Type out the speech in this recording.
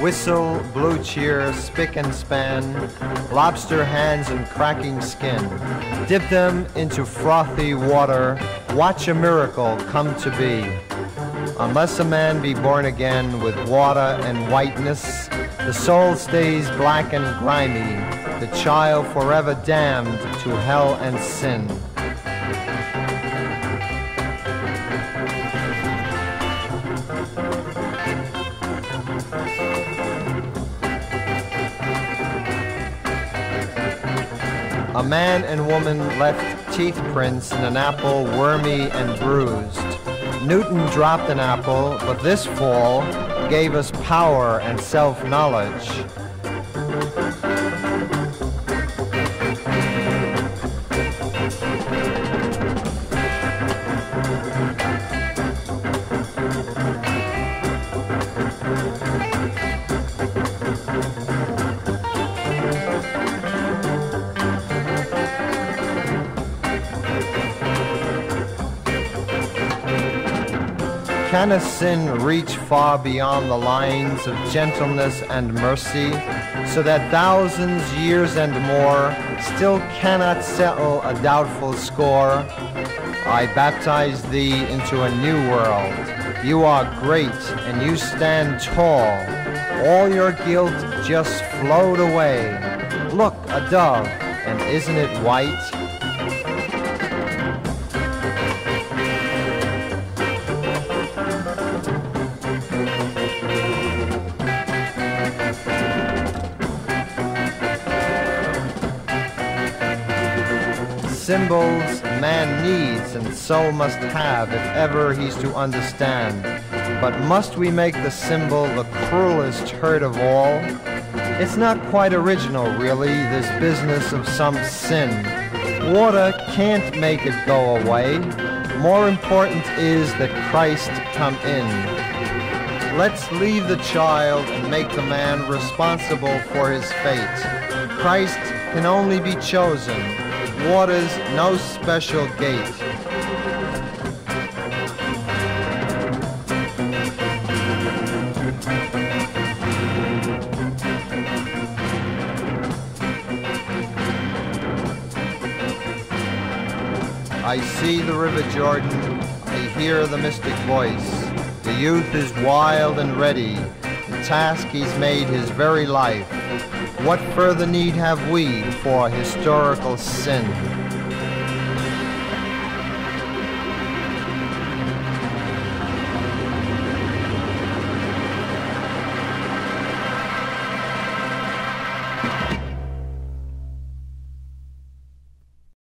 Whistle, blue cheer, spick and span, lobster hands and cracking skin. Dip them into frothy water, watch a miracle come to be. Unless a man be born again with water and whiteness, the soul stays black and grimy, the child forever damned to hell and sin. A man and woman left teeth prints in an apple wormy and bruised. Newton dropped an apple, but this fall gave us power and self-knowledge. Can a sin reach far beyond the lines of gentleness and mercy, so that thousands, years and more still cannot settle a doubtful score? I baptize thee into a new world. You are great and you stand tall. All your guilt just flowed away. Look, a dove, and isn't it white? Symbols man needs and so must have if ever he's to understand. But must we make the symbol the cruelest hurt of all? It's not quite original, really, this business of some sin. Water can't make it go away. More important is that Christ come in. Let's leave the child and make the man responsible for his fate. Christ can only be chosen waters no special gate. I see the river Jordan, I hear the mystic voice. The youth is wild and ready, the task he's made his very life. What further need have we for historical sin?